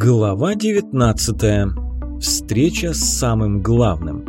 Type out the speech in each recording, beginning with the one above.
Глава 19. Встреча с самым главным.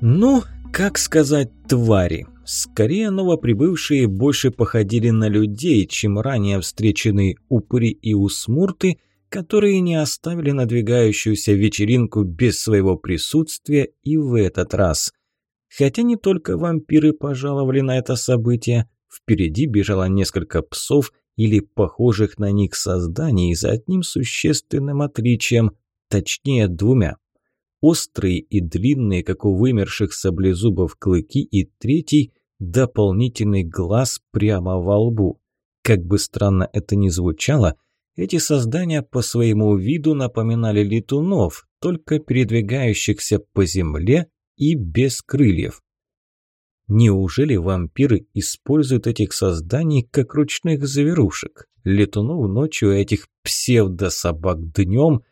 Ну, как сказать, твари. Скорее, новоприбывшие больше походили на людей, чем ранее встреченные упыри и усмурты, которые не оставили надвигающуюся вечеринку без своего присутствия и в этот раз. Хотя не только вампиры пожаловали на это событие, впереди бежало несколько псов или похожих на них созданий за одним существенным отличием, точнее двумя. Острые и длинные, как у вымерших саблезубов, клыки и третий – дополнительный глаз прямо во лбу. Как бы странно это ни звучало, эти создания по своему виду напоминали летунов, только передвигающихся по земле и без крыльев. Неужели вампиры используют этих созданий как ручных зверушек? Летунов ночью, этих псевдособак днем.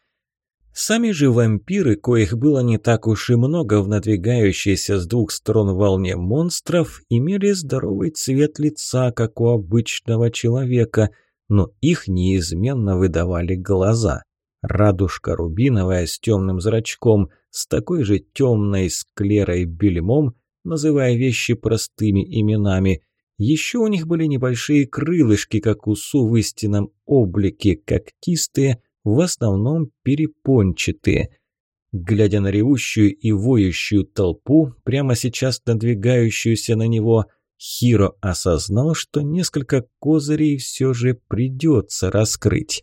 Сами же вампиры, коих было не так уж и много в надвигающейся с двух сторон волне монстров, имели здоровый цвет лица, как у обычного человека, но их неизменно выдавали глаза. Радужка рубиновая с темным зрачком, с такой же темной склерой бельмом, называя вещи простыми именами. Еще у них были небольшие крылышки, как у су в истинном облике, когтистые, в основном перепончатые. Глядя на ревущую и воющую толпу, прямо сейчас надвигающуюся на него, Хиро осознал, что несколько козырей все же придется раскрыть.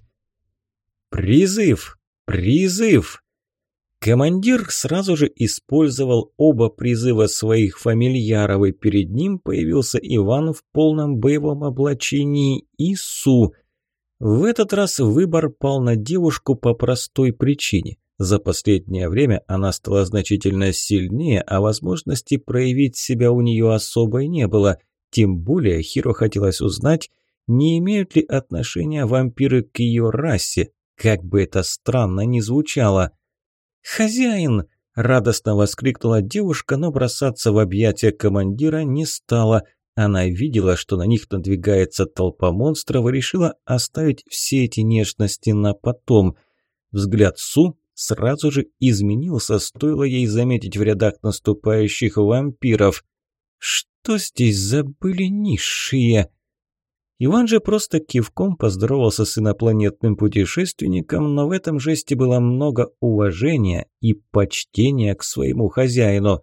«Призыв! Призыв!» Командир сразу же использовал оба призыва своих фамильяров, и перед ним появился Иван в полном боевом облачении и Су. В этот раз выбор пал на девушку по простой причине. За последнее время она стала значительно сильнее, а возможности проявить себя у нее особой не было. Тем более Хиро хотелось узнать, не имеют ли отношения вампиры к ее расе, как бы это странно ни звучало. «Хозяин!» – радостно воскликнула девушка, но бросаться в объятия командира не стала. Она видела, что на них надвигается толпа монстров и решила оставить все эти нежности на потом. Взгляд Су сразу же изменился, стоило ей заметить в рядах наступающих вампиров. «Что здесь забыли низшие?» Иван же просто кивком поздоровался с инопланетным путешественником, но в этом жесте было много уважения и почтения к своему хозяину.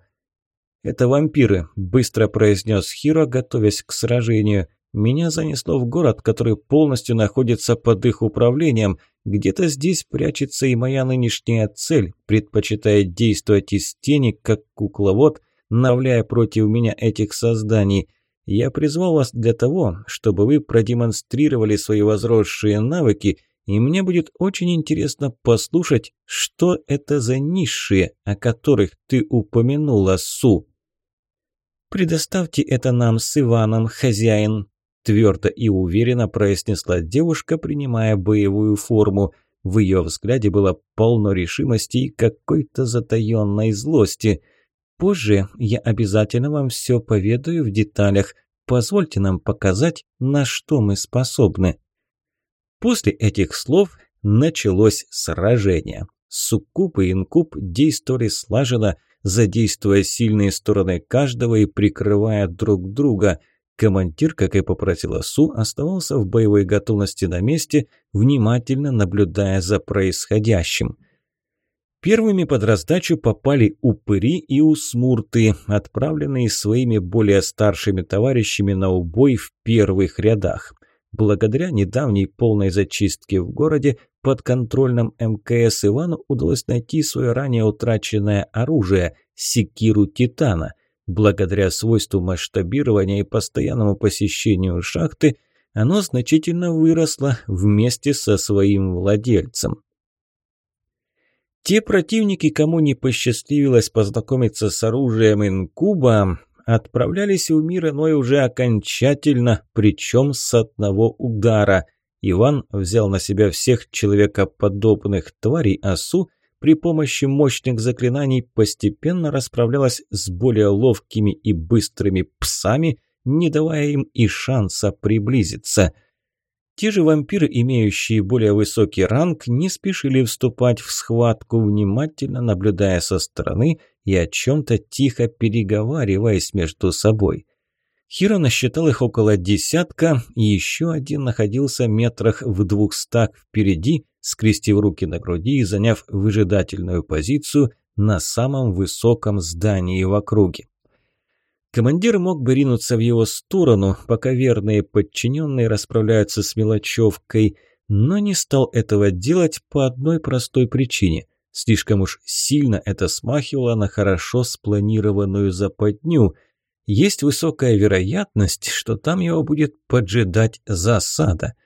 «Это вампиры», – быстро произнес Хиро, готовясь к сражению. «Меня занесло в город, который полностью находится под их управлением. Где-то здесь прячется и моя нынешняя цель, предпочитая действовать из тени, как кукловод, навляя против меня этих созданий». Я призвал вас для того, чтобы вы продемонстрировали свои возросшие навыки, и мне будет очень интересно послушать, что это за низшие, о которых ты упомянула, Су. «Предоставьте это нам с Иваном, хозяин», – твердо и уверенно произнесла девушка, принимая боевую форму. В ее взгляде было полно решимости и какой-то затаенной злости – Позже я обязательно вам все поведаю в деталях. Позвольте нам показать, на что мы способны». После этих слов началось сражение. Суккуб и инкуб действовали слаженно, задействуя сильные стороны каждого и прикрывая друг друга. Командир, как и попросила Су, оставался в боевой готовности на месте, внимательно наблюдая за происходящим – Первыми под раздачу попали упыри и усмурты, отправленные своими более старшими товарищами на убой в первых рядах. Благодаря недавней полной зачистке в городе под контрольным МКС Ивану удалось найти свое ранее утраченное оружие – секиру Титана. Благодаря свойству масштабирования и постоянному посещению шахты оно значительно выросло вместе со своим владельцем. Те противники, кому не посчастливилось познакомиться с оружием инкуба, отправлялись в мир иной уже окончательно, причем с одного удара. Иван взял на себя всех человекоподобных тварей, а Су при помощи мощных заклинаний постепенно расправлялась с более ловкими и быстрыми псами, не давая им и шанса приблизиться. Те же вампиры, имеющие более высокий ранг, не спешили вступать в схватку, внимательно наблюдая со стороны и о чем-то тихо переговариваясь между собой. Хиро насчитал их около десятка, и еще один находился метрах в двухстах впереди, скрестив руки на груди и заняв выжидательную позицию на самом высоком здании в округе. Командир мог бы ринуться в его сторону, пока верные подчиненные расправляются с мелочевкой, но не стал этого делать по одной простой причине. Слишком уж сильно это смахивало на хорошо спланированную западню. Есть высокая вероятность, что там его будет поджидать засада –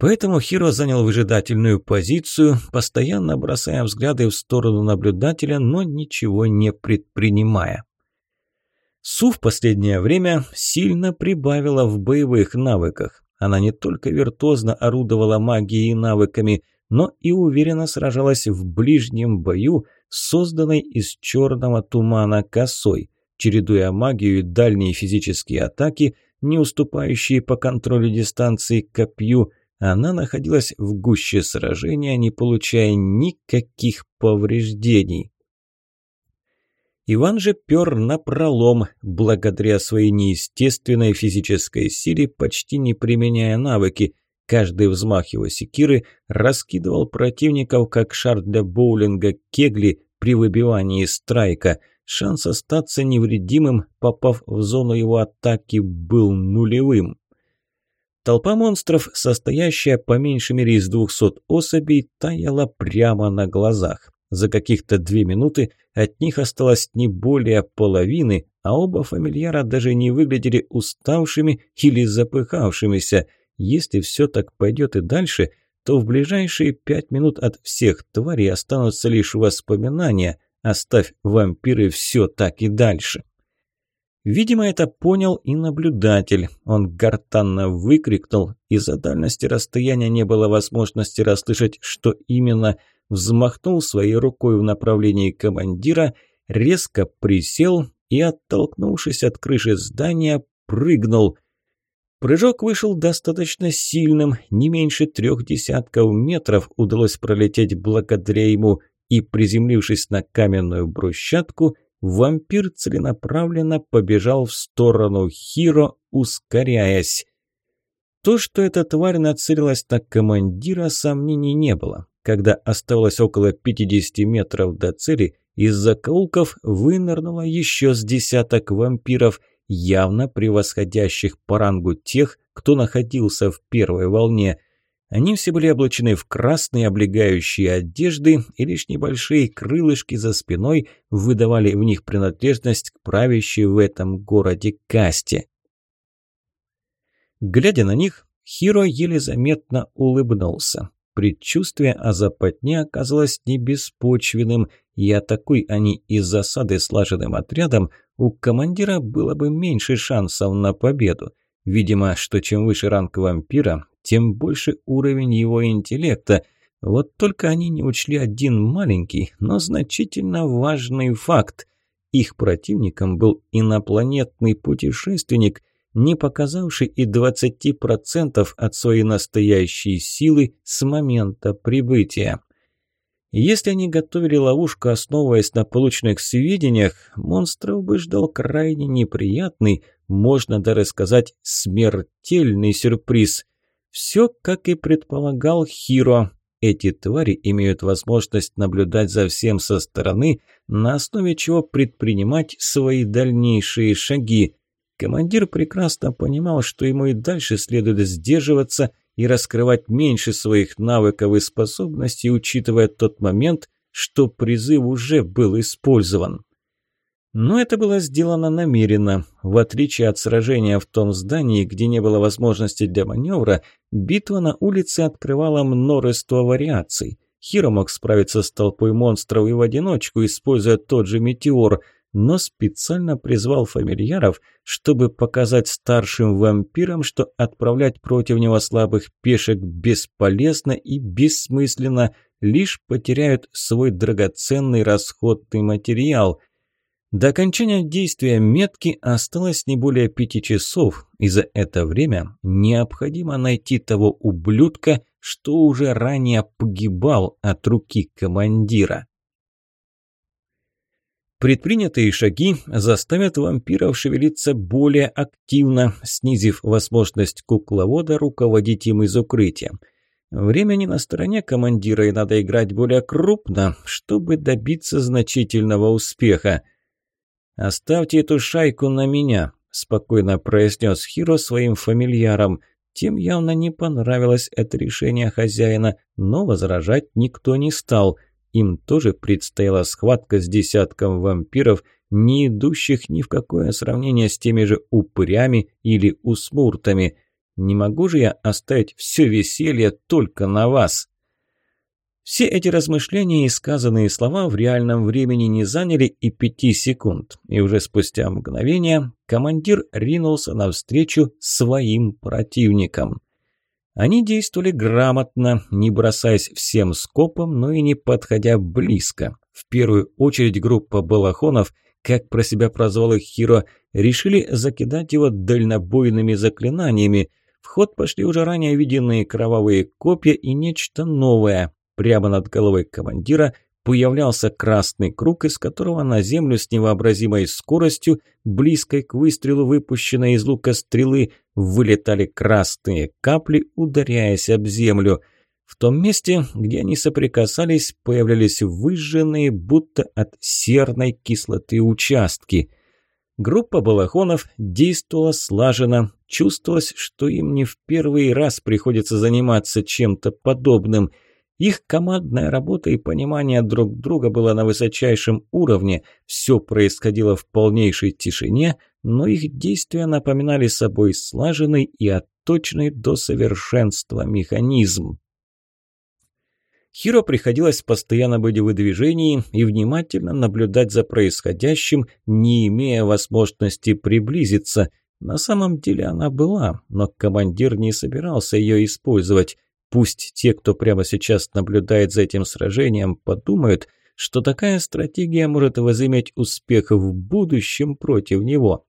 Поэтому Хиро занял выжидательную позицию, постоянно бросая взгляды в сторону наблюдателя, но ничего не предпринимая. Су в последнее время сильно прибавила в боевых навыках. Она не только виртуозно орудовала магией и навыками, но и уверенно сражалась в ближнем бою, созданной из черного тумана косой, чередуя магию и дальние физические атаки, не уступающие по контролю дистанции копью, она находилась в гуще сражения, не получая никаких повреждений. Иван же пер напролом, благодаря своей неестественной физической силе, почти не применяя навыки. Каждый взмах его секиры раскидывал противников, как шар для боулинга кегли при выбивании страйка. Шанс остаться невредимым, попав в зону его атаки, был нулевым. Толпа монстров, состоящая по меньшей мере из двухсот особей, таяла прямо на глазах. За каких-то две минуты от них осталось не более половины, а оба фамильяра даже не выглядели уставшими или запыхавшимися. Если все так пойдет и дальше, то в ближайшие пять минут от всех тварей останутся лишь воспоминания. Оставь вампиры все так и дальше. Видимо, это понял и наблюдатель. Он гортанно выкрикнул, из-за дальности расстояния не было возможности расслышать, что именно. Взмахнул своей рукой в направлении командира, резко присел и, оттолкнувшись от крыши здания, прыгнул. Прыжок вышел достаточно сильным, не меньше трех десятков метров удалось пролететь благодаря ему, и, приземлившись на каменную брусчатку, вампир целенаправленно побежал в сторону Хиро, ускоряясь. То, что эта тварь нацелилась на командира, сомнений не было. Когда оставалось около 50 метров до цели, из закоулков вынырнуло еще с десяток вампиров, явно превосходящих по рангу тех, кто находился в первой волне – они все были облачены в красные облегающие одежды, и лишь небольшие крылышки за спиной выдавали в них принадлежность к правящей в этом городе касте. Глядя на них, Хиро еле заметно улыбнулся. Предчувствие о западне оказалось не беспочвенным, и атакуй они из засады слаженным отрядом, у командира было бы меньше шансов на победу. Видимо, что чем выше ранг вампира, тем больше уровень его интеллекта. Вот только они не учли один маленький, но значительно важный факт. Их противником был инопланетный путешественник, не показавший и 20% от своей настоящей силы с момента прибытия. Если они готовили ловушку, основываясь на полученных сведениях, монстров бы ждал крайне неприятный, можно даже сказать, смертельный сюрприз. Все, как и предполагал Хиро. Эти твари имеют возможность наблюдать за всем со стороны, на основе чего предпринимать свои дальнейшие шаги. Командир прекрасно понимал, что ему и дальше следует сдерживаться и раскрывать меньше своих навыков и способностей, учитывая тот момент, что призыв уже был использован. Но это было сделано намеренно. В отличие от сражения в том здании, где не было возможности для маневра, битва на улице открывала множество вариаций. Хиро мог справиться с толпой монстров и в одиночку, используя тот же метеор. но специально призвал фамильяров, чтобы показать старшим вампирам, что отправлять против него слабых пешек бесполезно и бессмысленно, лишь потеряют свой драгоценный расходный материал. До окончания действия метки осталось не более пяти часов, и за это время необходимо найти того ублюдка, что уже ранее погибал от руки командира. Предпринятые шаги заставят вампиров шевелиться более активно, снизив возможность кукловода руководить им из укрытия. Время не на стороне командира, и надо играть более крупно, чтобы добиться значительного успеха. «Оставьте эту шайку на меня», – спокойно произнес Хиро своим фамильярам. Тем явно не понравилось это решение хозяина, но возражать никто не стал – им тоже предстояла схватка с десятком вампиров, не идущих ни в какое сравнение с теми же упырями или усмуртами. Не могу же я оставить все веселье только на вас. Все эти размышления и сказанные слова в реальном времени не заняли и пяти секунд, и уже спустя мгновение командир ринулся навстречу своим противникам. Они действовали грамотно, не бросаясь всем скопом, но и не подходя близко. В первую очередь группа балахонов, как про себя прозвал их Хиро, решили закидать его дальнобойными заклинаниями. В ход пошли уже ранее виденные кровавые копья и нечто новое. Прямо над головой командира – появлялся красный круг, из которого на землю с невообразимой скоростью, близкой к выстрелу выпущенной из лука стрелы, вылетали красные капли, ударяясь об землю. В том месте, где они соприкасались, появлялись выжженные, будто от серной кислоты участки. Группа балахонов действовала слаженно, чувствовалось, что им не в первый раз приходится заниматься чем-то подобным – их командная работа и понимание друг друга было на высочайшем уровне, все происходило в полнейшей тишине, но их действия напоминали собой слаженный и отточенный до совершенства механизм. Хиро приходилось постоянно быть в движении и внимательно наблюдать за происходящим, не имея возможности приблизиться. На самом деле она была, но командир не собирался ее использовать. Пусть те, кто прямо сейчас наблюдает за этим сражением, подумают, что такая стратегия может возыметь успех в будущем против него.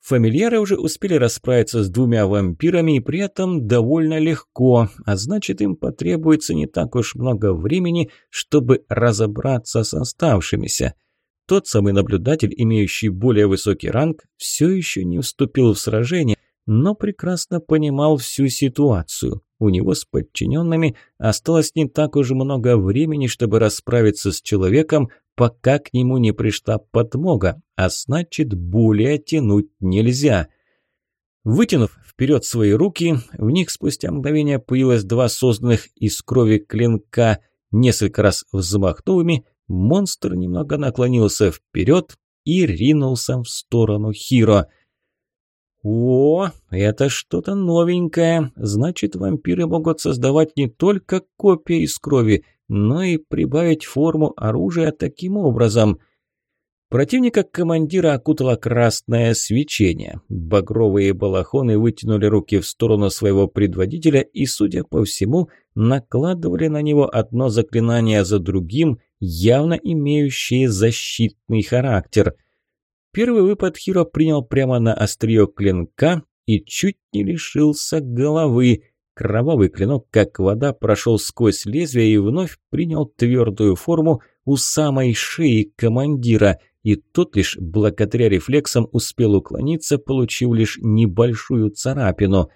Фамильяры уже успели расправиться с двумя вампирами и при этом довольно легко, а значит им потребуется не так уж много времени, чтобы разобраться с оставшимися. Тот самый наблюдатель, имеющий более высокий ранг, все еще не вступил в сражение, но прекрасно понимал всю ситуацию. У него с подчиненными осталось не так уж много времени, чтобы расправиться с человеком, пока к нему не пришла подмога, а значит, более тянуть нельзя. Вытянув вперед свои руки, в них спустя мгновение появилось два созданных из крови клинка. Несколько раз взмахнув монстр немного наклонился вперед и ринулся в сторону Хиро – «О, это что-то новенькое. Значит, вампиры могут создавать не только копии из крови, но и прибавить форму оружия таким образом». Противника командира окутало красное свечение. Багровые балахоны вытянули руки в сторону своего предводителя и, судя по всему, накладывали на него одно заклинание за другим, явно имеющие защитный характер – Первый выпад Хиро принял прямо на острие клинка и чуть не лишился головы. Кровавый клинок, как вода, прошел сквозь лезвие и вновь принял твердую форму у самой шеи командира, и тот лишь благодаря рефлексам успел уклониться, получив лишь небольшую царапину.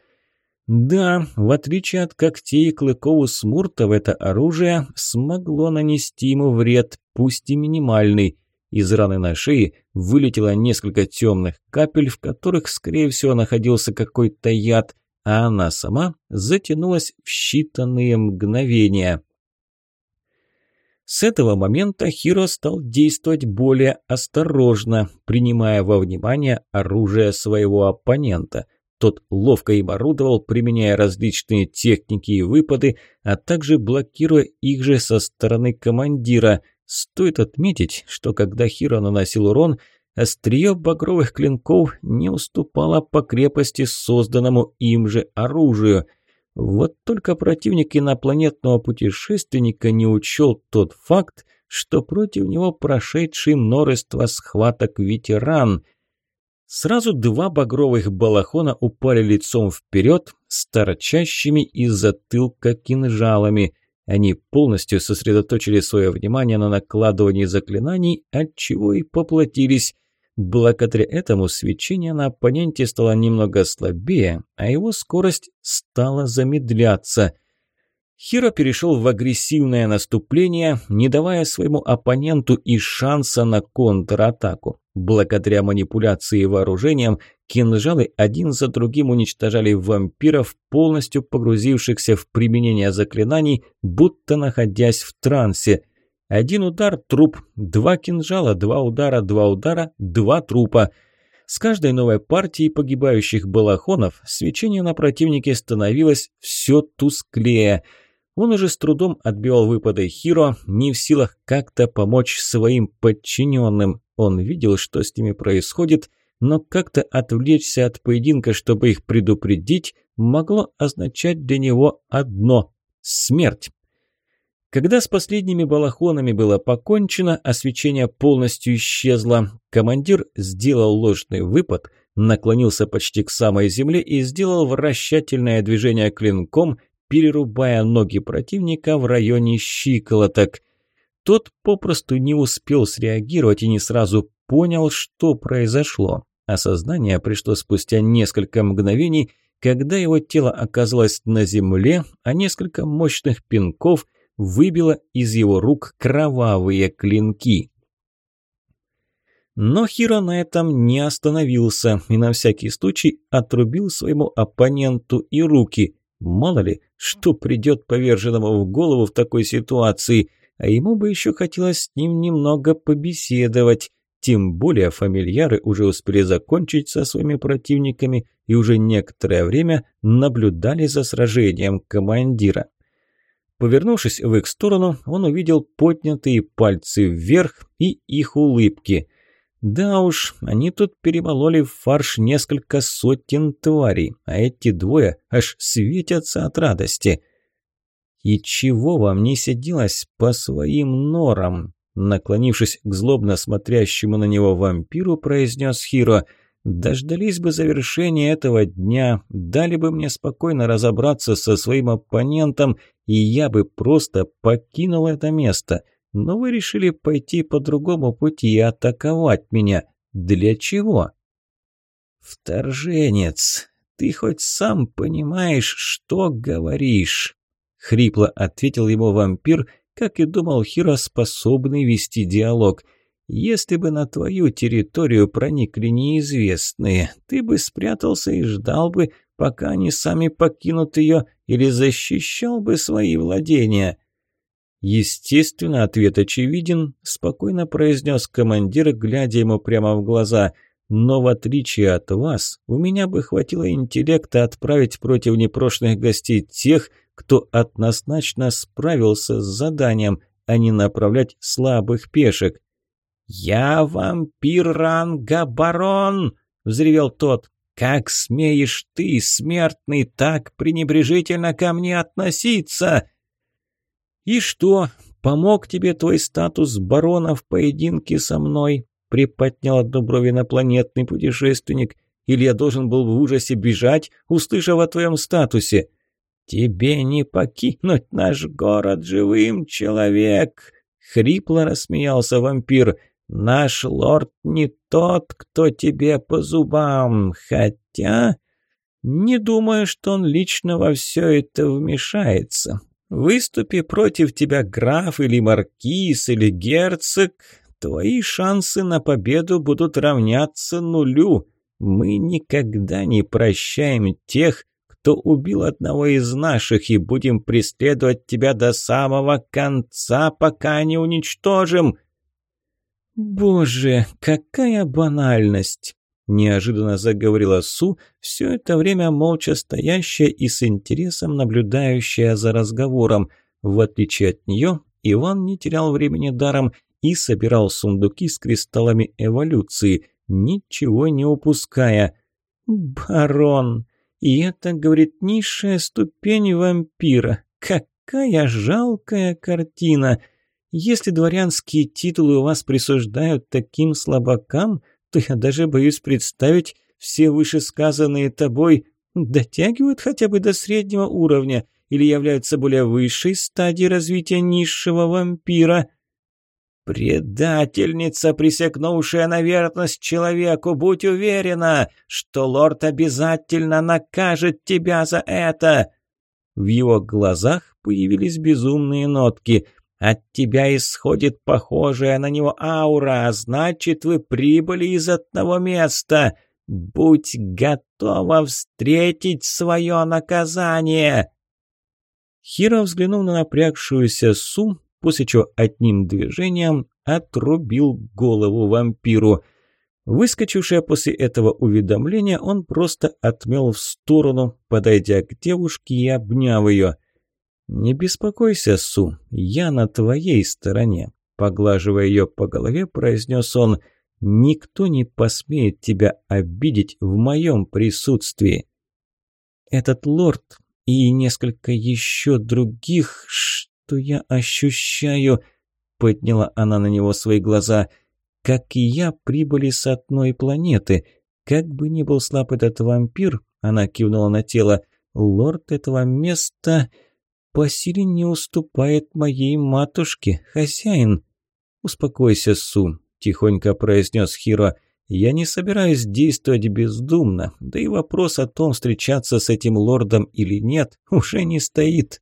Да, в отличие от когтей и клыков у смуртов, это оружие смогло нанести ему вред, пусть и минимальный – из раны на шее вылетело несколько темных капель, в которых, скорее всего, находился какой-то яд, а она сама затянулась в считанные мгновения. С этого момента Хиро стал действовать более осторожно, принимая во внимание оружие своего оппонента. Тот ловко им орудовал, применяя различные техники и выпады, а также блокируя их же со стороны командира – Стоит отметить, что когда Хиро наносил урон, острие багровых клинков не уступало по крепости созданному им же оружию. Вот только противник инопланетного путешественника не учел тот факт, что против него прошедший множество схваток ветеран. Сразу два багровых балахона упали лицом вперед с торчащими из затылка кинжалами. Они полностью сосредоточили свое внимание на накладывании заклинаний, отчего и поплатились. Благодаря этому свечение на оппоненте стало немного слабее, а его скорость стала замедляться. Хиро перешел в агрессивное наступление, не давая своему оппоненту и шанса на контратаку. Благодаря манипуляции вооружением, кинжалы один за другим уничтожали вампиров, полностью погрузившихся в применение заклинаний, будто находясь в трансе. Один удар – труп, два кинжала, два удара, два удара, два трупа. С каждой новой партией погибающих балахонов свечение на противнике становилось все тусклее – он уже с трудом отбивал выпады Хиро, не в силах как-то помочь своим подчиненным. Он видел, что с ними происходит, но как-то отвлечься от поединка, чтобы их предупредить, могло означать для него одно – смерть. Когда с последними балахонами было покончено, а свечение полностью исчезло, командир сделал ложный выпад, наклонился почти к самой земле и сделал вращательное движение клинком – перерубая ноги противника в районе щиколоток. Тот попросту не успел среагировать и не сразу понял, что произошло. Осознание пришло спустя несколько мгновений, когда его тело оказалось на земле, а несколько мощных пинков выбило из его рук кровавые клинки. Но Хиро на этом не остановился и на всякий случай отрубил своему оппоненту и руки. Мало ли, что придет поверженному в голову в такой ситуации, а ему бы еще хотелось с ним немного побеседовать. Тем более фамильяры уже успели закончить со своими противниками и уже некоторое время наблюдали за сражением командира. Повернувшись в их сторону, он увидел поднятые пальцы вверх и их улыбки – да уж, они тут перемололи в фарш несколько сотен тварей, а эти двое аж светятся от радости. «И чего вам не сиделось по своим норам?» Наклонившись к злобно смотрящему на него вампиру, произнес Хиро. «Дождались бы завершения этого дня, дали бы мне спокойно разобраться со своим оппонентом, и я бы просто покинул это место но вы решили пойти по другому пути и атаковать меня. Для чего? Вторженец, ты хоть сам понимаешь, что говоришь? Хрипло ответил ему вампир, как и думал Хиро, способный вести диалог. Если бы на твою территорию проникли неизвестные, ты бы спрятался и ждал бы, пока они сами покинут ее, или защищал бы свои владения. «Естественно, ответ очевиден», – спокойно произнес командир, глядя ему прямо в глаза. «Но в отличие от вас, у меня бы хватило интеллекта отправить против непрошенных гостей тех, кто однозначно справился с заданием, а не направлять слабых пешек». «Я вампир ранга барон!» – взревел тот. «Как смеешь ты, смертный, так пренебрежительно ко мне относиться?» «И что, помог тебе твой статус барона в поединке со мной?» приподнял одну бровь инопланетный путешественник. «Или я должен был в ужасе бежать, услышав о твоем статусе?» «Тебе не покинуть наш город живым, человек!» Хрипло рассмеялся вампир. «Наш лорд не тот, кто тебе по зубам, хотя...» «Не думаю, что он лично во все это вмешается. Выступи против тебя граф или маркиз или герцог, твои шансы на победу будут равняться нулю. Мы никогда не прощаем тех, кто убил одного из наших, и будем преследовать тебя до самого конца, пока не уничтожим». «Боже, какая банальность!» Неожиданно заговорила Су, все это время молча стоящая и с интересом наблюдающая за разговором. В отличие от нее, Иван не терял времени даром и собирал сундуки с кристаллами эволюции, ничего не упуская. «Барон! И это, говорит, низшая ступень вампира. Какая жалкая картина! Если дворянские титулы у вас присуждают таким слабакам, то я даже боюсь представить, все вышесказанные тобой дотягивают хотя бы до среднего уровня или являются более высшей стадией развития низшего вампира. «Предательница, присягнувшая на верность человеку, будь уверена, что лорд обязательно накажет тебя за это!» В его глазах появились безумные нотки. «От тебя исходит похожая на него аура, а значит, вы прибыли из одного места. Будь готова встретить свое наказание!» Хиро взглянул на напрягшуюся Су, после чего одним движением отрубил голову вампиру. Выскочившее после этого уведомления, он просто отмел в сторону, подойдя к девушке и обняв ее. «Не беспокойся, Су, я на твоей стороне», – поглаживая ее по голове, произнес он – Никто не посмеет тебя обидеть в моем присутствии. Этот лорд и несколько еще других, что я ощущаю, подняла она на него свои глаза, как и я, прибыли с одной планеты. Как бы ни был слаб этот вампир, она кивнула на тело, лорд этого места по силе не уступает моей матушке, хозяин. Успокойся, Су, тихонько произнес Хиро. «Я не собираюсь действовать бездумно, да и вопрос о том, встречаться с этим лордом или нет, уже не стоит».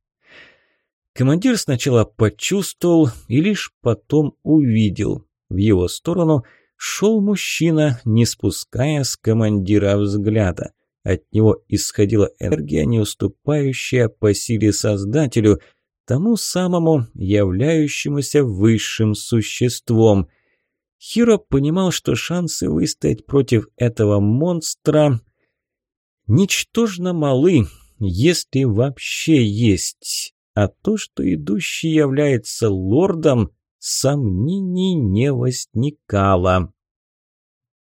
Командир сначала почувствовал и лишь потом увидел. В его сторону шел мужчина, не спуская с командира взгляда. От него исходила энергия, не уступающая по силе Создателю, тому самому являющемуся высшим существом – Хиро понимал, что шансы выстоять против этого монстра ничтожно малы, если вообще есть. А то, что идущий является лордом, сомнений не возникало.